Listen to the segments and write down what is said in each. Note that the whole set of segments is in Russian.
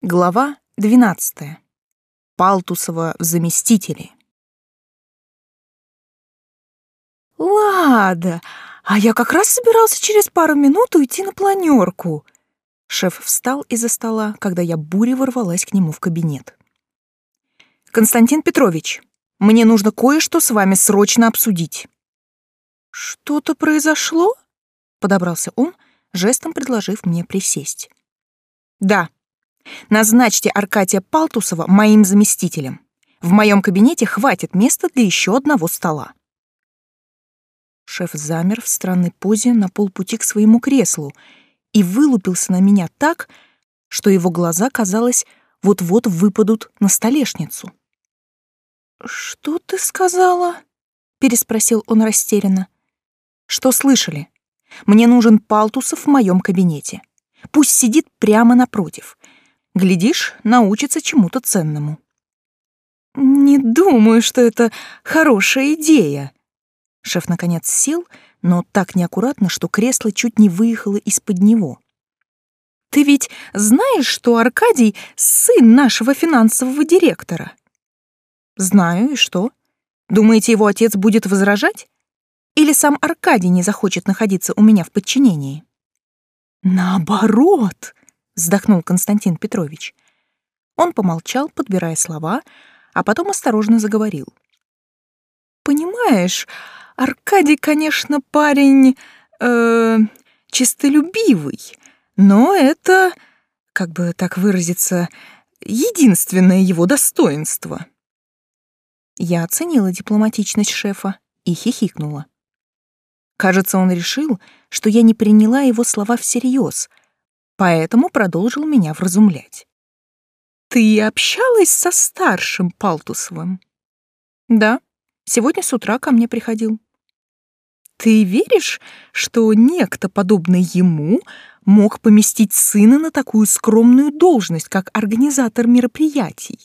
Глава 12. Палтусова в заместители. Лада, а я как раз собирался через пару минут уйти на планерку. Шеф встал из-за стола, когда я бурей ворвалась к нему в кабинет. Константин Петрович, мне нужно кое-что с вами срочно обсудить. Что-то произошло? Подобрался он, жестом предложив мне присесть. Да. Назначьте Аркадия Палтусова моим заместителем. В моем кабинете хватит места для еще одного стола. Шеф замер в странной позе на полпути к своему креслу и вылупился на меня так, что его глаза, казалось, вот-вот выпадут на столешницу. «Что ты сказала?» — переспросил он растерянно. «Что слышали? Мне нужен Палтусов в моем кабинете. Пусть сидит прямо напротив. Глядишь, научится чему-то ценному. Не думаю, что это хорошая идея. Шеф наконец сел, но так неаккуратно, что кресло чуть не выехало из-под него. Ты ведь знаешь, что Аркадий сын нашего финансового директора? Знаю, и что? Думаете, его отец будет возражать? Или сам Аркадий не захочет находиться у меня в подчинении? Наоборот, вздохнул Константин Петрович. Он помолчал, подбирая слова, а потом осторожно заговорил. Понимаешь, Аркадий, конечно, парень э, чистолюбивый, но это, как бы так выразиться, единственное его достоинство. Я оценила дипломатичность шефа и хихикнула. Кажется, он решил, что я не приняла его слова всерьез, поэтому продолжил меня вразумлять. «Ты общалась со старшим Палтусовым?» «Да, сегодня с утра ко мне приходил». «Ты веришь, что некто, подобный ему, мог поместить сына на такую скромную должность, как организатор мероприятий?»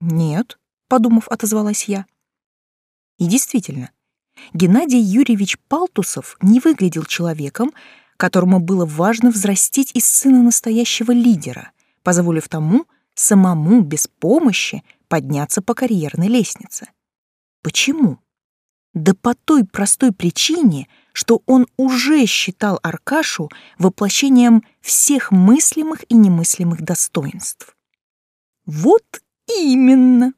«Нет», — подумав, отозвалась я. И действительно, Геннадий Юрьевич Палтусов не выглядел человеком, которому было важно взрастить из сына настоящего лидера, позволив тому самому без помощи подняться по карьерной лестнице. Почему? Да по той простой причине, что он уже считал Аркашу воплощением всех мыслимых и немыслимых достоинств. Вот именно.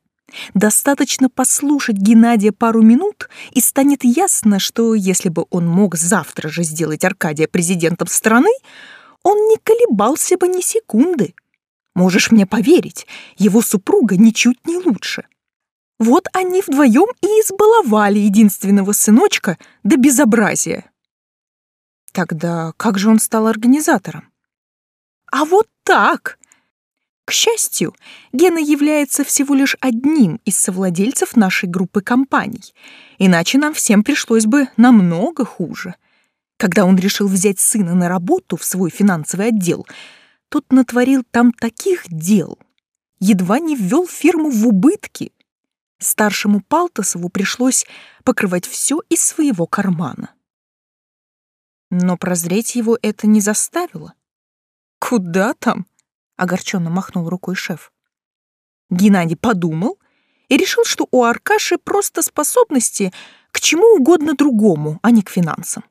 Достаточно послушать Геннадия пару минут, и станет ясно, что если бы он мог завтра же сделать Аркадия президентом страны, он не колебался бы ни секунды. Можешь мне поверить, его супруга ничуть не лучше. Вот они вдвоем и избаловали единственного сыночка до безобразия. Тогда как же он стал организатором? А вот так! К счастью, Гена является всего лишь одним из совладельцев нашей группы компаний, иначе нам всем пришлось бы намного хуже. Когда он решил взять сына на работу в свой финансовый отдел, тот натворил там таких дел, едва не ввел фирму в убытки. Старшему Палтосову пришлось покрывать все из своего кармана. Но прозреть его это не заставило. Куда там? Огорченно махнул рукой шеф. Геннадий подумал и решил, что у Аркаши просто способности к чему угодно другому, а не к финансам.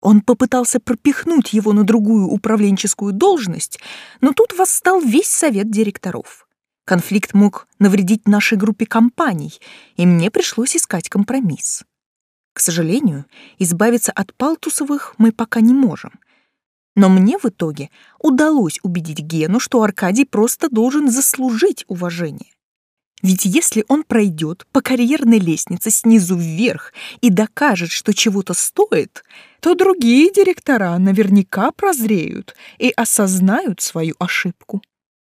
Он попытался пропихнуть его на другую управленческую должность, но тут восстал весь совет директоров. Конфликт мог навредить нашей группе компаний, и мне пришлось искать компромисс. К сожалению, избавиться от Палтусовых мы пока не можем. Но мне в итоге удалось убедить Гену, что Аркадий просто должен заслужить уважение. Ведь если он пройдет по карьерной лестнице снизу вверх и докажет, что чего-то стоит, то другие директора наверняка прозреют и осознают свою ошибку.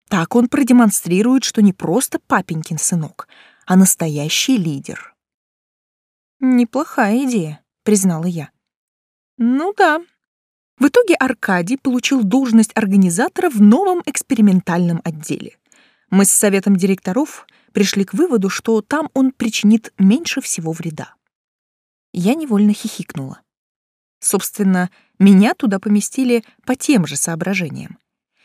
Так он продемонстрирует, что не просто папенькин сынок, а настоящий лидер. «Неплохая идея», — признала я. «Ну да, в итоге Аркадий получил должность организатора в новом экспериментальном отделе. Мы с советом директоров пришли к выводу, что там он причинит меньше всего вреда. Я невольно хихикнула. Собственно, меня туда поместили по тем же соображениям.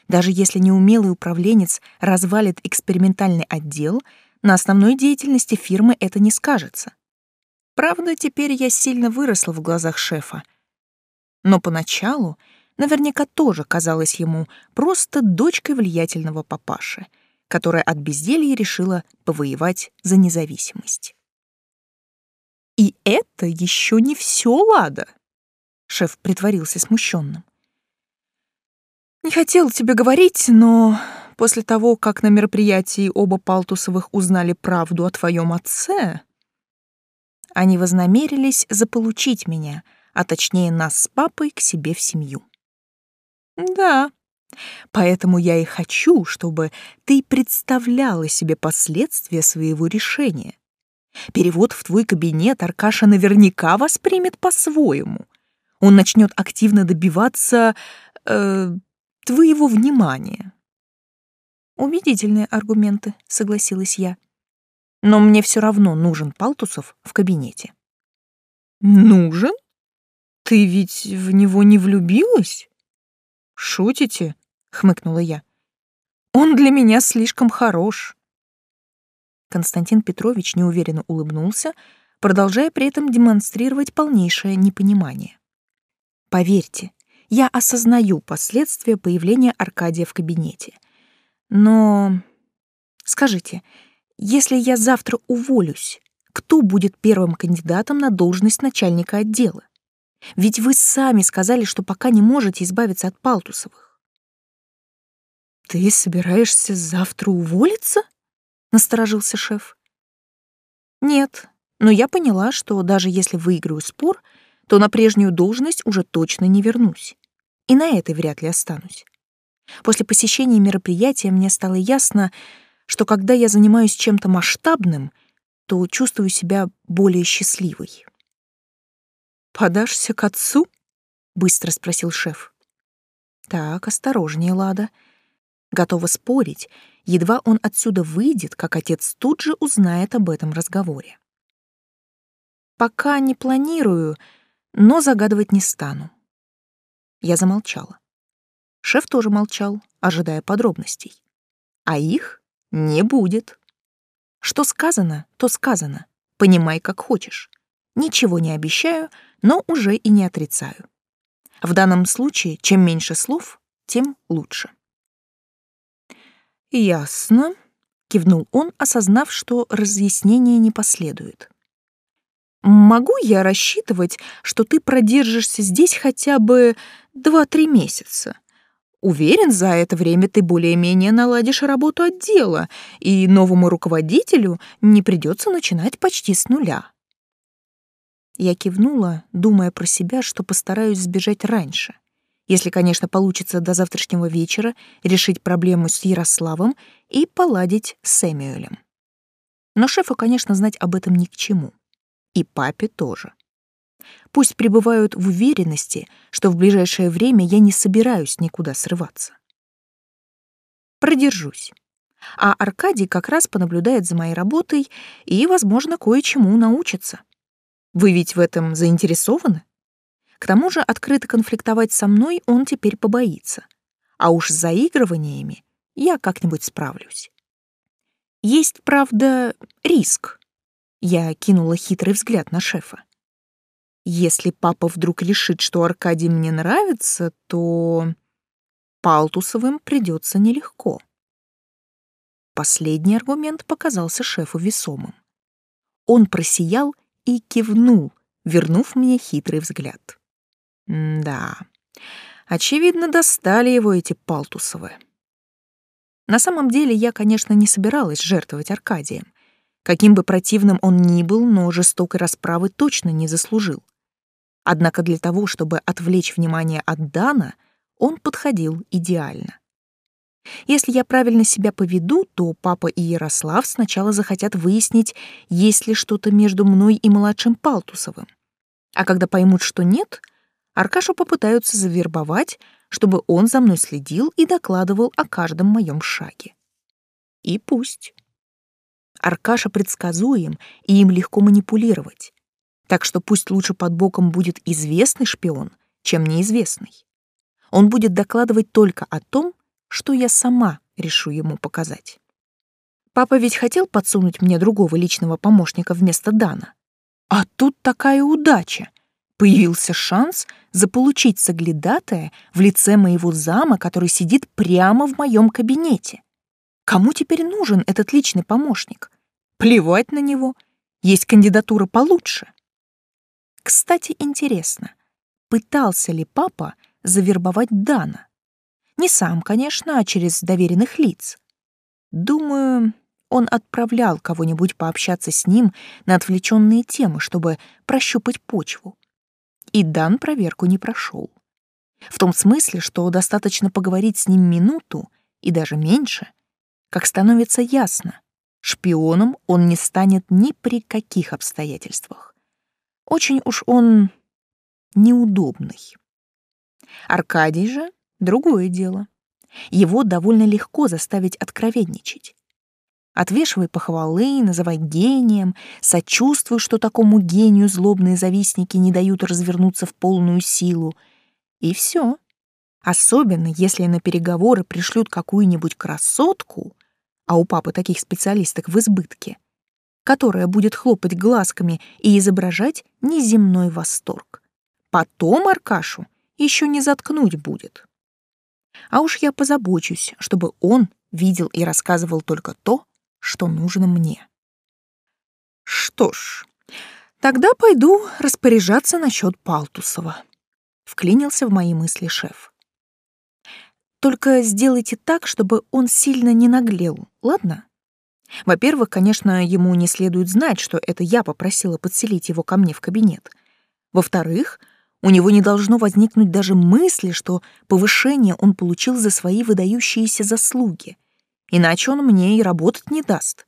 Даже если неумелый управленец развалит экспериментальный отдел, на основной деятельности фирмы это не скажется. Правда, теперь я сильно выросла в глазах шефа. Но поначалу наверняка тоже казалась ему просто дочкой влиятельного папаши, которая от безделья решила повоевать за независимость. И это еще не все, Лада. Шеф притворился смущенным. Не хотел тебе говорить, но после того, как на мероприятии оба Палтусовых узнали правду о твоем отце, они вознамерились заполучить меня, а точнее нас с папой, к себе в семью. Да, поэтому я и хочу, чтобы ты представляла себе последствия своего решения. Перевод в твой кабинет Аркаша наверняка воспримет по-своему. Он начнет активно добиваться э, твоего внимания. Убедительные аргументы, согласилась я но мне все равно нужен Палтусов в кабинете. Нужен? Ты ведь в него не влюбилась? Шутите? хмыкнула я. Он для меня слишком хорош. Константин Петрович неуверенно улыбнулся, продолжая при этом демонстрировать полнейшее непонимание. Поверьте, я осознаю последствия появления Аркадия в кабинете. Но скажите, если я завтра уволюсь, кто будет первым кандидатом на должность начальника отдела? Ведь вы сами сказали, что пока не можете избавиться от Палтусовых. Ты собираешься завтра уволиться? насторожился шеф. Нет, но я поняла, что даже если выиграю спор, то на прежнюю должность уже точно не вернусь. И на этой вряд ли останусь. После посещения мероприятия мне стало ясно, что когда я занимаюсь чем-то масштабным, то чувствую себя более счастливой. «Подашься к отцу?» — быстро спросил шеф. «Так, осторожнее, Лада. Готова спорить, едва он отсюда выйдет, как отец тут же узнает об этом разговоре. Пока не планирую, но загадывать не стану». Я замолчала. Шеф тоже молчал, ожидая подробностей. А их не будет. Что сказано, то сказано. Понимай, как хочешь. Ничего не обещаю, но уже и не отрицаю. В данном случае, чем меньше слов, тем лучше. «Ясно», — кивнул он, осознав, что разъяснения не последует. «Могу я рассчитывать, что ты продержишься здесь хотя бы два-три месяца? Уверен, за это время ты более-менее наладишь работу отдела, и новому руководителю не придется начинать почти с нуля. Я кивнула, думая про себя, что постараюсь сбежать раньше. Если, конечно, получится до завтрашнего вечера решить проблему с Ярославом и поладить с Сэмюэлем. Но шефу, конечно, знать об этом ни к чему. И папе тоже. Пусть пребывают в уверенности, что в ближайшее время я не собираюсь никуда срываться. Продержусь. А Аркадий как раз понаблюдает за моей работой и, возможно, кое-чему научится. Вы ведь в этом заинтересованы? К тому же открыто конфликтовать со мной он теперь побоится. А уж с заигрываниями я как-нибудь справлюсь. Есть, правда, риск. Я кинула хитрый взгляд на шефа. Если папа вдруг решит, что Аркадий мне нравится, то Палтусовым придется нелегко. Последний аргумент показался шефу весомым. Он просиял и кивнул, вернув мне хитрый взгляд. Да, очевидно, достали его эти Палтусовы. На самом деле я, конечно, не собиралась жертвовать Аркадием. Каким бы противным он ни был, но жестокой расправы точно не заслужил. Однако для того, чтобы отвлечь внимание от Дана, он подходил идеально. Если я правильно себя поведу, то папа и Ярослав сначала захотят выяснить, есть ли что-то между мной и младшим Палтусовым. А когда поймут, что нет, Аркашу попытаются завербовать, чтобы он за мной следил и докладывал о каждом моем шаге. И пусть. Аркаша предсказуем, и им легко манипулировать. Так что пусть лучше под боком будет известный шпион, чем неизвестный. Он будет докладывать только о том, что я сама решу ему показать. Папа ведь хотел подсунуть мне другого личного помощника вместо Дана. А тут такая удача. Появился шанс заполучить соглядатая в лице моего зама, который сидит прямо в моем кабинете. Кому теперь нужен этот личный помощник? Плевать на него. Есть кандидатура получше. Кстати, интересно, пытался ли папа завербовать Дана? Не сам, конечно, а через доверенных лиц. Думаю, он отправлял кого-нибудь пообщаться с ним на отвлеченные темы, чтобы прощупать почву. И Дан проверку не прошел. В том смысле, что достаточно поговорить с ним минуту и даже меньше, как становится ясно, шпионом он не станет ни при каких обстоятельствах. Очень уж он неудобный. Аркадий же — другое дело. Его довольно легко заставить откровенничать. Отвешивай похвалы, называй гением, сочувствуй, что такому гению злобные завистники не дают развернуться в полную силу. И все. Особенно, если на переговоры пришлют какую-нибудь красотку, а у папы таких специалисток в избытке, которая будет хлопать глазками и изображать неземной восторг. Потом Аркашу еще не заткнуть будет. А уж я позабочусь, чтобы он видел и рассказывал только то, что нужно мне. Что ж, тогда пойду распоряжаться насчет Палтусова. Вклинился в мои мысли шеф. Только сделайте так, чтобы он сильно не наглел, ладно? Во-первых, конечно, ему не следует знать, что это я попросила подселить его ко мне в кабинет. Во-вторых, у него не должно возникнуть даже мысли, что повышение он получил за свои выдающиеся заслуги иначе он мне и работать не даст.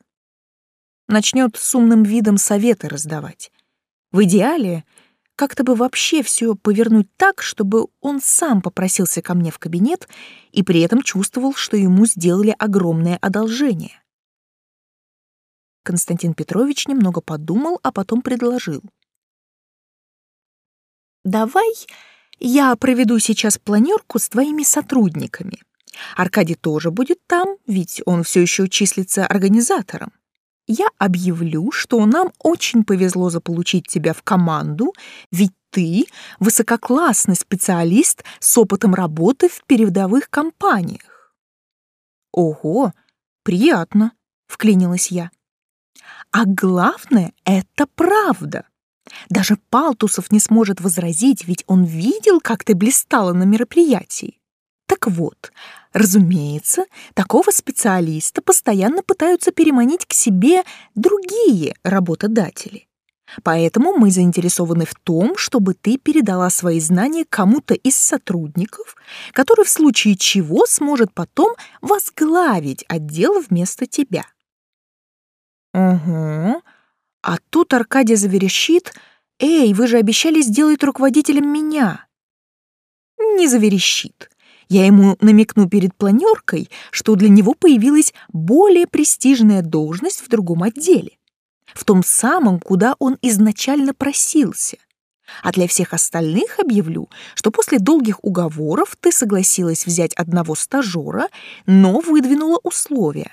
Начнет с умным видом советы раздавать. В идеале как-то бы вообще все повернуть так, чтобы он сам попросился ко мне в кабинет и при этом чувствовал, что ему сделали огромное одолжение. Константин Петрович немного подумал, а потом предложил. «Давай я проведу сейчас планерку с твоими сотрудниками. Аркадий тоже будет там, ведь он все еще числится организатором. Я объявлю, что нам очень повезло заполучить тебя в команду, ведь ты высококлассный специалист с опытом работы в передовых компаниях. Ого, приятно, вклинилась я. А главное, это правда. Даже Палтусов не сможет возразить, ведь он видел, как ты блистала на мероприятии. Так вот, разумеется, такого специалиста постоянно пытаются переманить к себе другие работодатели. Поэтому мы заинтересованы в том, чтобы ты передала свои знания кому-то из сотрудников, который в случае чего сможет потом возглавить отдел вместо тебя. Угу. А тут Аркадий заверещит, «Эй, вы же обещали сделать руководителем меня!» Не заверещит я ему намекну перед планеркой, что для него появилась более престижная должность в другом отделе, в том самом, куда он изначально просился. А для всех остальных объявлю, что после долгих уговоров ты согласилась взять одного стажера, но выдвинула условия.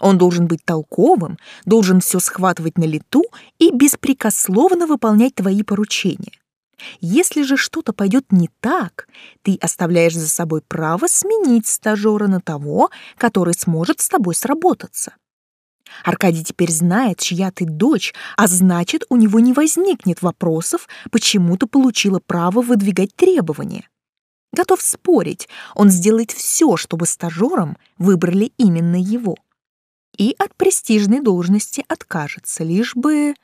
Он должен быть толковым, должен все схватывать на лету и беспрекословно выполнять твои поручения. Если же что-то пойдет не так, ты оставляешь за собой право сменить стажера на того, который сможет с тобой сработаться. Аркадий теперь знает, чья ты дочь, а значит, у него не возникнет вопросов, почему ты получила право выдвигать требования. Готов спорить, он сделает все, чтобы стажером выбрали именно его. И от престижной должности откажется, лишь бы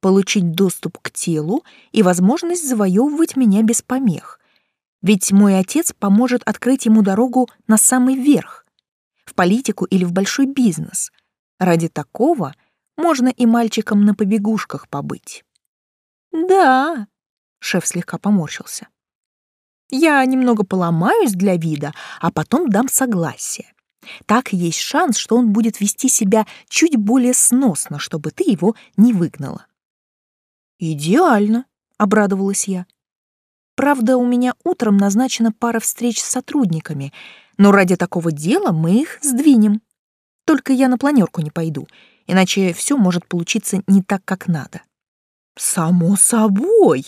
получить доступ к телу и возможность завоевывать меня без помех. Ведь мой отец поможет открыть ему дорогу на самый верх, в политику или в большой бизнес. Ради такого можно и мальчикам на побегушках побыть. Да, шеф слегка поморщился. Я немного поломаюсь для вида, а потом дам согласие. Так есть шанс, что он будет вести себя чуть более сносно, чтобы ты его не выгнала. «Идеально», — обрадовалась я. Правда, у меня утром назначена пара встреч с сотрудниками, но ради такого дела мы их сдвинем. Только я на планерку не пойду, иначе все может получиться не так, как надо. Само собой.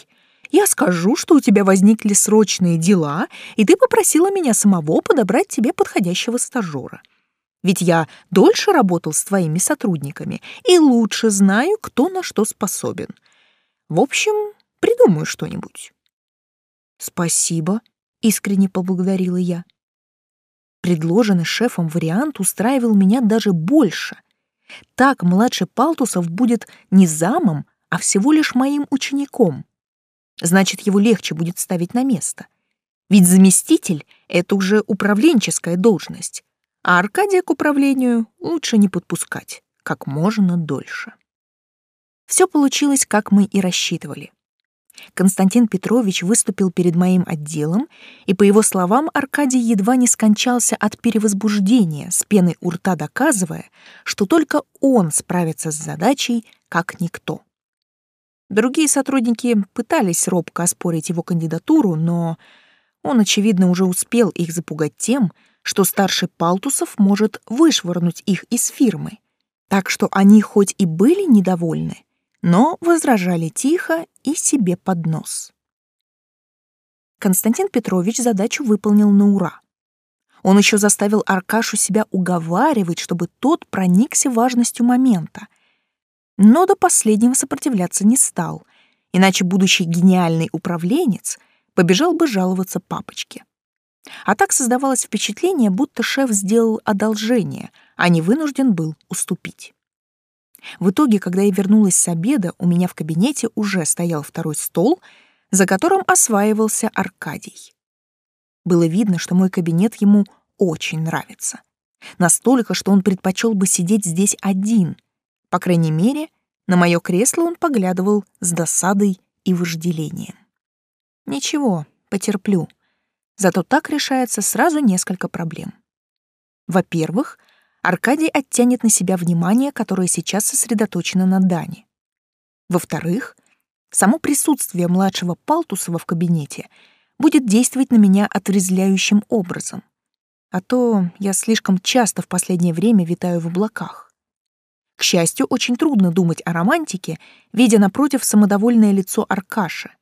Я скажу, что у тебя возникли срочные дела, и ты попросила меня самого подобрать тебе подходящего стажера. Ведь я дольше работал с твоими сотрудниками и лучше знаю, кто на что способен. В общем, придумаю что-нибудь. Спасибо, искренне поблагодарила я. Предложенный шефом вариант устраивал меня даже больше. Так младший Палтусов будет не замом, а всего лишь моим учеником. Значит, его легче будет ставить на место. Ведь заместитель — это уже управленческая должность, а Аркадия к управлению лучше не подпускать как можно дольше. Все получилось, как мы и рассчитывали. Константин Петрович выступил перед моим отделом, и, по его словам, Аркадий едва не скончался от перевозбуждения, с пеной у рта доказывая, что только он справится с задачей, как никто. Другие сотрудники пытались робко оспорить его кандидатуру, но он, очевидно, уже успел их запугать тем, что старший Палтусов может вышвырнуть их из фирмы. Так что они хоть и были недовольны, но возражали тихо и себе под нос. Константин Петрович задачу выполнил на ура. Он еще заставил Аркашу себя уговаривать, чтобы тот проникся важностью момента — но до последнего сопротивляться не стал, иначе будущий гениальный управленец побежал бы жаловаться папочке. А так создавалось впечатление, будто шеф сделал одолжение, а не вынужден был уступить. В итоге, когда я вернулась с обеда, у меня в кабинете уже стоял второй стол, за которым осваивался Аркадий. Было видно, что мой кабинет ему очень нравится. Настолько, что он предпочел бы сидеть здесь один — по крайней мере, на мое кресло он поглядывал с досадой и вожделением. Ничего, потерплю. Зато так решается сразу несколько проблем. Во-первых, Аркадий оттянет на себя внимание, которое сейчас сосредоточено на Дане. Во-вторых, само присутствие младшего Палтусова в кабинете будет действовать на меня отрезвляющим образом. А то я слишком часто в последнее время витаю в облаках. К счастью, очень трудно думать о романтике, видя напротив самодовольное лицо Аркаши.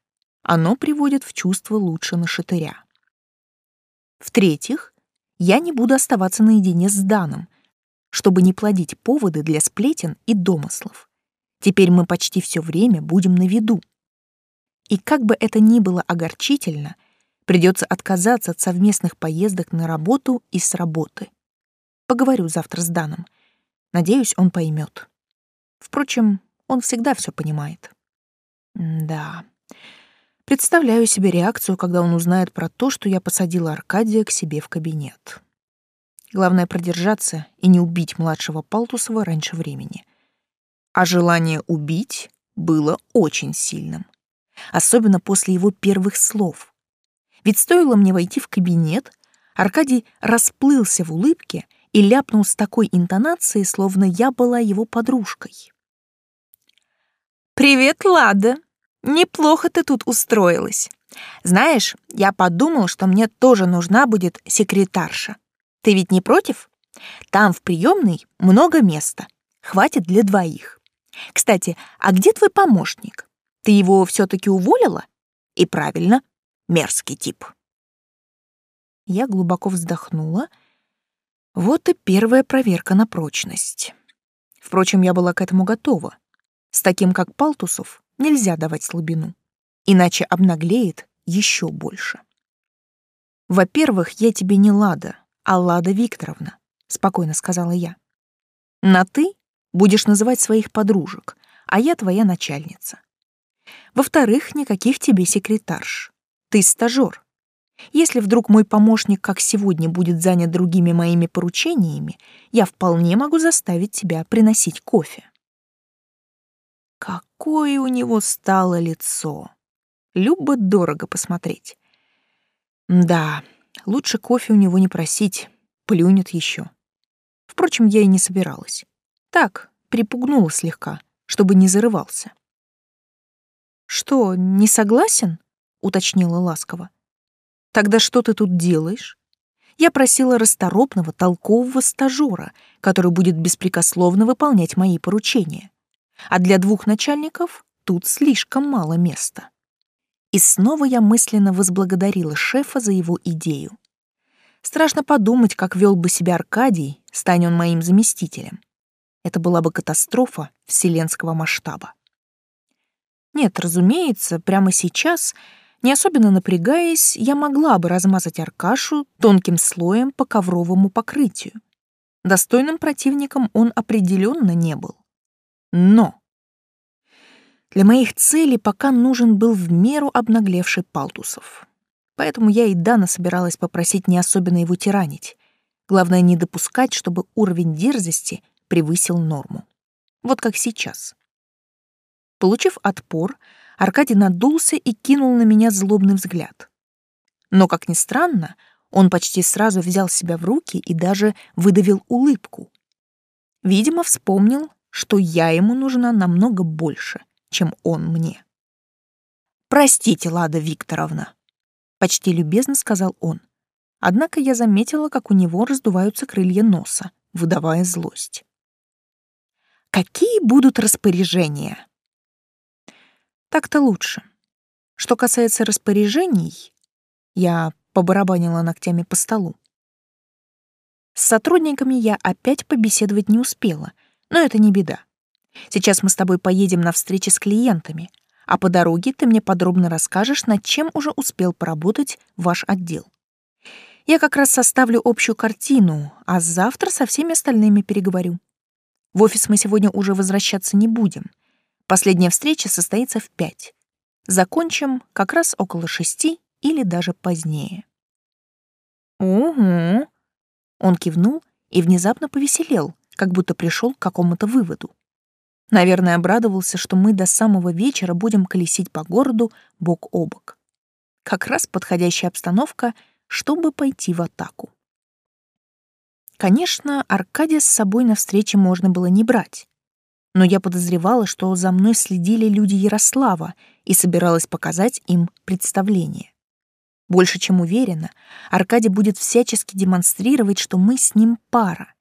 Оно приводит в чувство лучше на шатыря. В-третьих, я не буду оставаться наедине с Даном, чтобы не плодить поводы для сплетен и домыслов. Теперь мы почти все время будем на виду. И как бы это ни было огорчительно, придется отказаться от совместных поездок на работу и с работы. Поговорю завтра с Даном — Надеюсь, он поймет. Впрочем, он всегда все понимает. Да. Представляю себе реакцию, когда он узнает про то, что я посадила Аркадия к себе в кабинет. Главное продержаться и не убить младшего Палтусова раньше времени. А желание убить было очень сильным. Особенно после его первых слов. Ведь стоило мне войти в кабинет, Аркадий расплылся в улыбке и ляпнул с такой интонацией, словно я была его подружкой. «Привет, Лада! Неплохо ты тут устроилась. Знаешь, я подумал, что мне тоже нужна будет секретарша. Ты ведь не против? Там в приемной много места. Хватит для двоих. Кстати, а где твой помощник? Ты его все-таки уволила? И правильно, мерзкий тип». Я глубоко вздохнула — вот и первая проверка на прочность. Впрочем, я была к этому готова. С таким, как Палтусов, нельзя давать слабину. Иначе обнаглеет еще больше. «Во-первых, я тебе не Лада, а Лада Викторовна», — спокойно сказала я. «На «ты» будешь называть своих подружек, а я твоя начальница. Во-вторых, никаких тебе секретарш. Ты стажёр, если вдруг мой помощник, как сегодня, будет занят другими моими поручениями, я вполне могу заставить тебя приносить кофе. Какое у него стало лицо. Любо дорого посмотреть. Да, лучше кофе у него не просить, плюнет еще. Впрочем, я и не собиралась. Так, припугнула слегка, чтобы не зарывался. Что, не согласен? — уточнила ласково. «Тогда что ты тут делаешь?» Я просила расторопного, толкового стажера, который будет беспрекословно выполнять мои поручения. А для двух начальников тут слишком мало места. И снова я мысленно возблагодарила шефа за его идею. Страшно подумать, как вел бы себя Аркадий, стань он моим заместителем. Это была бы катастрофа вселенского масштаба. Нет, разумеется, прямо сейчас, не особенно напрягаясь, я могла бы размазать Аркашу тонким слоем по ковровому покрытию. Достойным противником он определенно не был. Но для моих целей пока нужен был в меру обнаглевший Палтусов. Поэтому я и Дана собиралась попросить не особенно его тиранить. Главное, не допускать, чтобы уровень дерзости превысил норму. Вот как сейчас. Получив отпор, Аркадий надулся и кинул на меня злобный взгляд. Но, как ни странно, он почти сразу взял себя в руки и даже выдавил улыбку. Видимо, вспомнил, что я ему нужна намного больше, чем он мне. «Простите, Лада Викторовна», — почти любезно сказал он. Однако я заметила, как у него раздуваются крылья носа, выдавая злость. «Какие будут распоряжения?» Так-то лучше. Что касается распоряжений, я побарабанила ногтями по столу. С сотрудниками я опять побеседовать не успела, но это не беда. Сейчас мы с тобой поедем на встречи с клиентами, а по дороге ты мне подробно расскажешь, над чем уже успел поработать ваш отдел. Я как раз составлю общую картину, а завтра со всеми остальными переговорю. В офис мы сегодня уже возвращаться не будем. Последняя встреча состоится в пять. Закончим как раз около шести или даже позднее. «Угу». Он кивнул и внезапно повеселел, как будто пришел к какому-то выводу. Наверное, обрадовался, что мы до самого вечера будем колесить по городу бок о бок. Как раз подходящая обстановка, чтобы пойти в атаку. Конечно, Аркадия с собой на встрече можно было не брать. Но я подозревала, что за мной следили люди Ярослава и собиралась показать им представление. Больше чем уверена, Аркадий будет всячески демонстрировать, что мы с ним пара.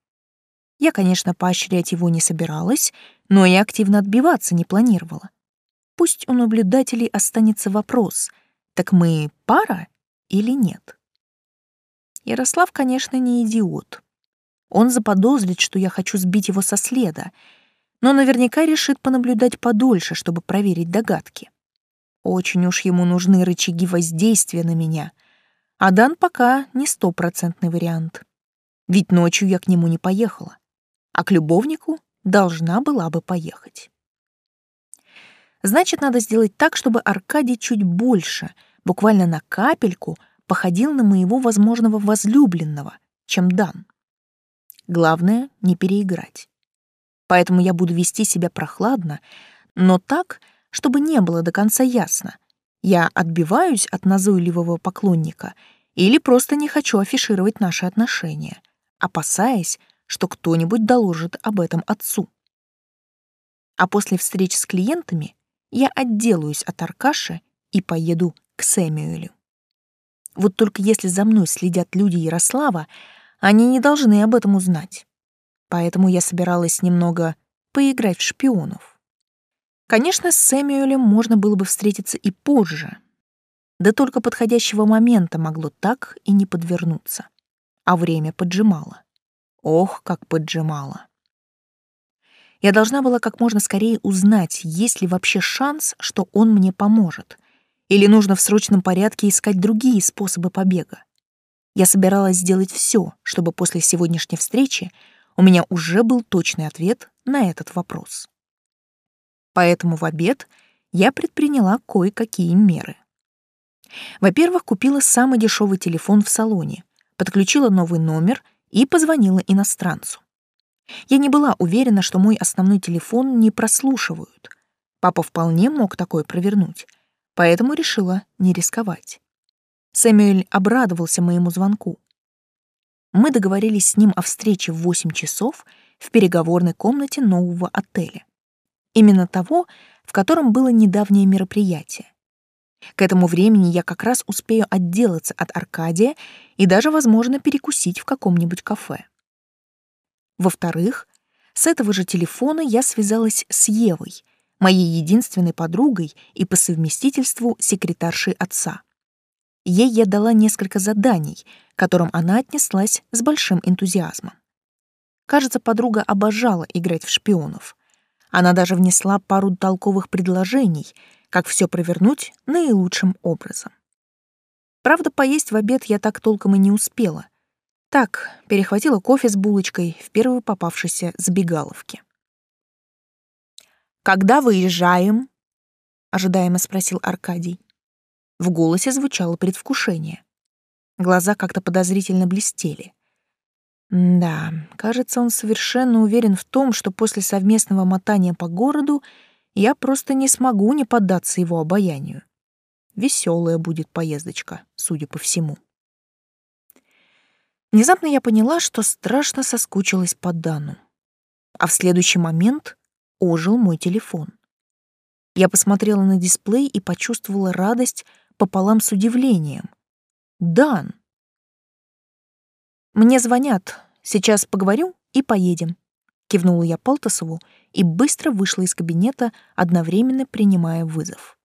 Я, конечно, поощрять его не собиралась, но и активно отбиваться не планировала. Пусть у наблюдателей останется вопрос, так мы пара или нет? Ярослав, конечно, не идиот. Он заподозрит, что я хочу сбить его со следа, но наверняка решит понаблюдать подольше, чтобы проверить догадки. Очень уж ему нужны рычаги воздействия на меня, а Дан пока не стопроцентный вариант. Ведь ночью я к нему не поехала а к любовнику должна была бы поехать. Значит, надо сделать так, чтобы Аркадий чуть больше, буквально на капельку, походил на моего возможного возлюбленного, чем Дан. Главное — не переиграть. Поэтому я буду вести себя прохладно, но так, чтобы не было до конца ясно. Я отбиваюсь от назойливого поклонника или просто не хочу афишировать наши отношения, опасаясь, что кто-нибудь доложит об этом отцу. А после встреч с клиентами я отделаюсь от Аркаши и поеду к Сэмюэлю. Вот только если за мной следят люди Ярослава, они не должны об этом узнать. Поэтому я собиралась немного поиграть в шпионов. Конечно, с Сэмюэлем можно было бы встретиться и позже, да только подходящего момента могло так и не подвернуться, а время поджимало. Ох, как поджимала. Я должна была как можно скорее узнать, есть ли вообще шанс, что он мне поможет, или нужно в срочном порядке искать другие способы побега. Я собиралась сделать все, чтобы после сегодняшней встречи у меня уже был точный ответ на этот вопрос. Поэтому в обед я предприняла кое-какие меры. Во-первых, купила самый дешевый телефон в салоне, подключила новый номер — и позвонила иностранцу. Я не была уверена, что мой основной телефон не прослушивают. Папа вполне мог такое провернуть, поэтому решила не рисковать. Сэмюэль обрадовался моему звонку. Мы договорились с ним о встрече в 8 часов в переговорной комнате нового отеля. Именно того, в котором было недавнее мероприятие. К этому времени я как раз успею отделаться от Аркадия и даже, возможно, перекусить в каком-нибудь кафе. Во-вторых, с этого же телефона я связалась с Евой, моей единственной подругой и по совместительству секретаршей отца. Ей я дала несколько заданий, к которым она отнеслась с большим энтузиазмом. Кажется, подруга обожала играть в шпионов. Она даже внесла пару толковых предложений, как все провернуть наилучшим образом. Правда, поесть в обед я так толком и не успела. Так, перехватила кофе с булочкой в первой попавшейся забегаловке. «Когда выезжаем?» — ожидаемо спросил Аркадий. В голосе звучало предвкушение. Глаза как-то подозрительно блестели. Да, кажется, он совершенно уверен в том, что после совместного мотания по городу я просто не смогу не поддаться его обаянию. Веселая будет поездочка, судя по всему. Внезапно я поняла, что страшно соскучилась по Дану. А в следующий момент ожил мой телефон. Я посмотрела на дисплей и почувствовала радость пополам с удивлением. «Дан!» «Мне звонят. Сейчас поговорю и поедем», — кивнула я Полтосову и быстро вышла из кабинета, одновременно принимая вызов.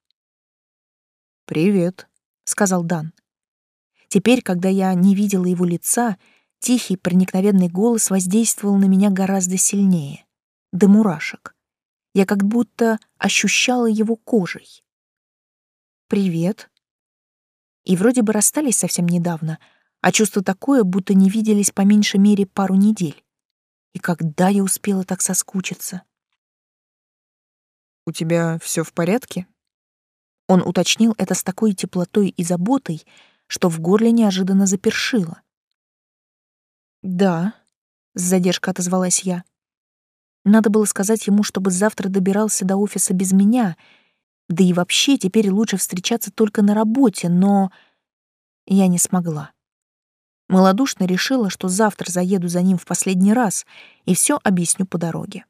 «Привет», — сказал Дан. Теперь, когда я не видела его лица, тихий проникновенный голос воздействовал на меня гораздо сильнее, до мурашек. Я как будто ощущала его кожей. «Привет», и вроде бы расстались совсем недавно, а чувство такое, будто не виделись по меньшей мере пару недель. И когда я успела так соскучиться? «У тебя все в порядке?» Он уточнил это с такой теплотой и заботой, что в горле неожиданно запершило. «Да», — с задержкой отозвалась я. Надо было сказать ему, чтобы завтра добирался до офиса без меня — да и вообще теперь лучше встречаться только на работе, но я не смогла. Молодушно решила, что завтра заеду за ним в последний раз и все объясню по дороге.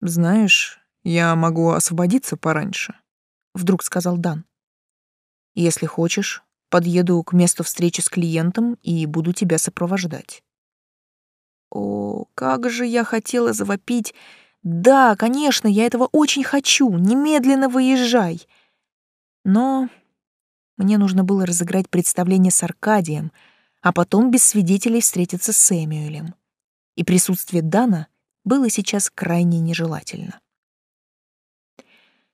«Знаешь, я могу освободиться пораньше», — вдруг сказал Дан. «Если хочешь, подъеду к месту встречи с клиентом и буду тебя сопровождать». О, как же я хотела завопить да, конечно, я этого очень хочу. Немедленно выезжай. Но мне нужно было разыграть представление с Аркадием, а потом без свидетелей встретиться с Сэмюэлем. И присутствие Дана было сейчас крайне нежелательно.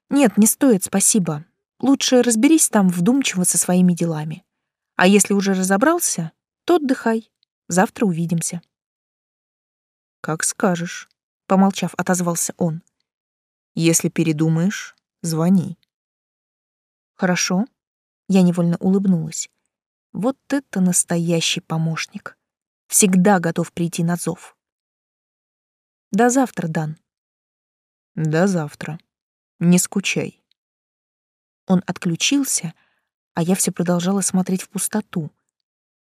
Нет, не стоит, спасибо. Лучше разберись там вдумчиво со своими делами. А если уже разобрался, то отдыхай. Завтра увидимся. Как скажешь помолчав, отозвался он. Если передумаешь, звони. Хорошо. Я невольно улыбнулась. Вот это настоящий помощник. Всегда готов прийти на зов. До завтра, Дан. До завтра. Не скучай. Он отключился, а я все продолжала смотреть в пустоту.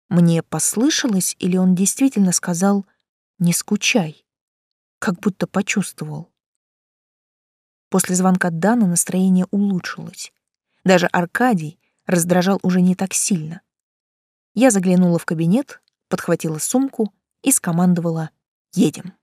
Мне послышалось, или он действительно сказал «не скучай»? Как будто почувствовал. После звонка Дана настроение улучшилось. Даже Аркадий раздражал уже не так сильно. Я заглянула в кабинет, подхватила сумку и скомандовала «Едем».